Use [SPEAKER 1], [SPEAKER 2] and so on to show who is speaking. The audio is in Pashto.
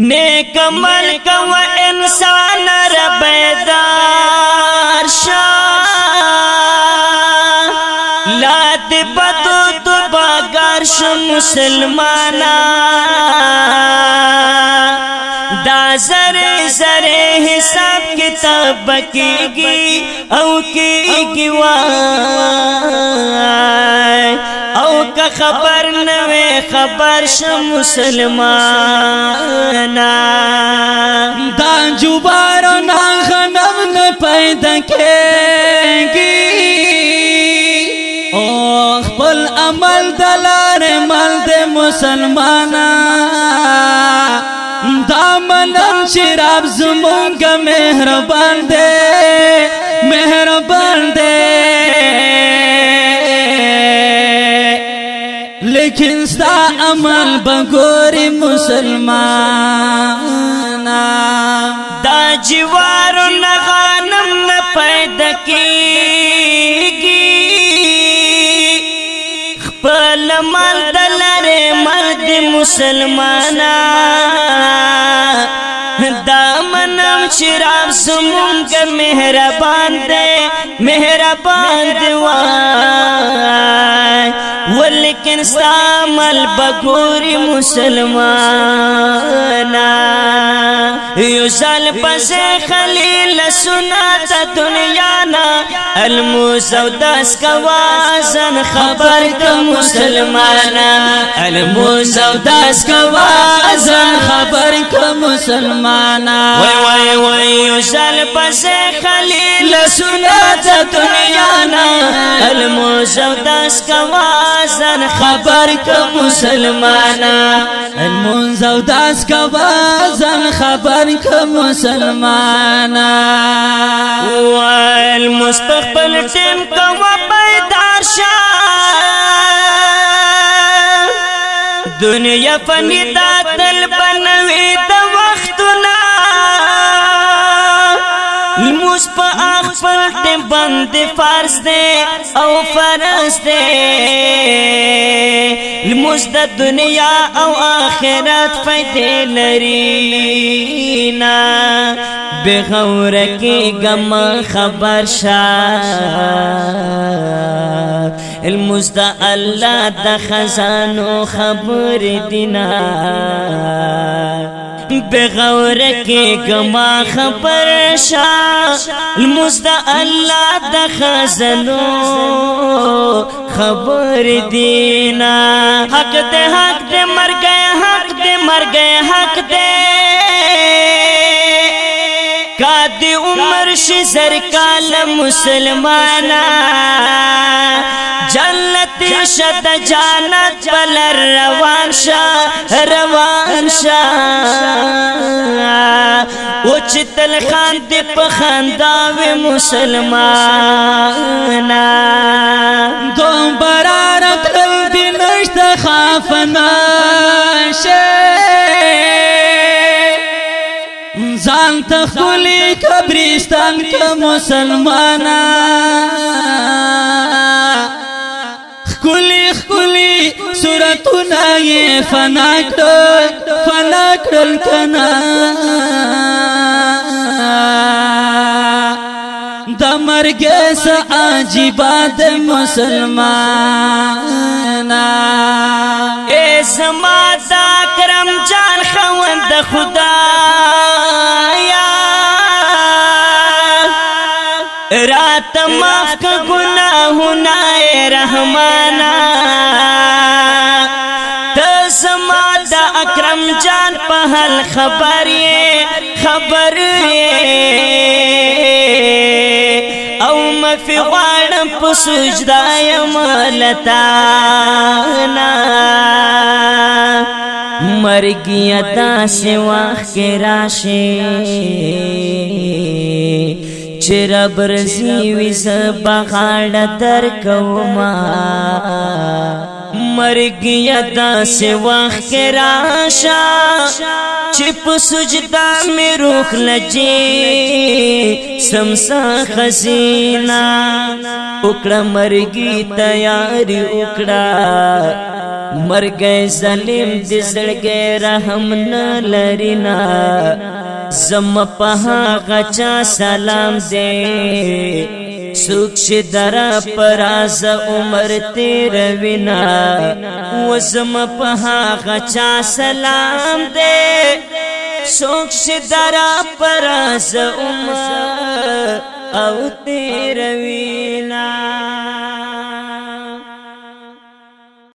[SPEAKER 1] نیک عمل کو انسان رب دار شا لات پتو تو باگر شو مسلمانا دا زر زر حساب کتاب بکیگی او کیگی وای که خبر نوې خبر ش مسلمانا دا جوبار نه غنم نه پیدا کېږي او خپل عمل دلار مل د مسلمانا دا منم شراب زمونږه مهربان دی عمل بګوري مسلمانا دا جوارو نه غنم نه پیدا کیږي خپل مال دلره مرد مسلمانا دا منم شراب زمونږ مهربان دې مهربان دی وا لیکن ستا مل بګوري مسلمانا یو سال پس خلیل سنات دنیا نا الموس او داس کوازن خبر کا مسلمانا الموس او داس کوازن خبر کا مسلمانا وای وای وای یو سال پس خلیل سنات دنیا نا الموس او بس کوا زن خبر که مسلمانا المنز او داس کوا زن خبر که مسلمانا و المستقبل تین کوا پیدار شا دنیا فنی دا تل بنوی دا وقتنا مونږ په خپل ټیم باندې فرض دی او فرض دی لمز د دنیا او آخرت فائدې لري نه بغور کې غم خبر شاه المز د الله د خزانو خبر دینا بے غور کے گما خبر شا المزد اللہ خبر دینا حق دے حق دے مر گئے حق دے مر گئے حق دے کاد عمر شر کال مسلمانا جلد دی شد جانت بلر روان شا روان شا اوچ تل خان دی پخنداوی مسلمان دوم برار تل دی نشت خافنا شے زان تخلی کبرستان کا مسلمانان ګناي فنا کړل فنا کړل کنا د مرګ سه عجيبات مسلمان اے سما دا کرم جان خوند خدا یا رات معاف ګناهونه رحمانا جان په هل خبر یې خبر یې او مفي غړم په سجدا يم لتا نا مرګیا داس واخ کې راشه چر برزی وس بغاړه در کوما مرګ یدا سی وخت راشه چې په سجدا مې روح لجی سمسا خزینا وکړه مرګي تیاری وکړه مرګ ظالم دې زړګې رحم نه لرینا زم په هغه چا سلام دې څوک چې در پراز عمر تیر وینا وسم په هغه چا سلام دے څوک چې در پراز عمر او تیر وینا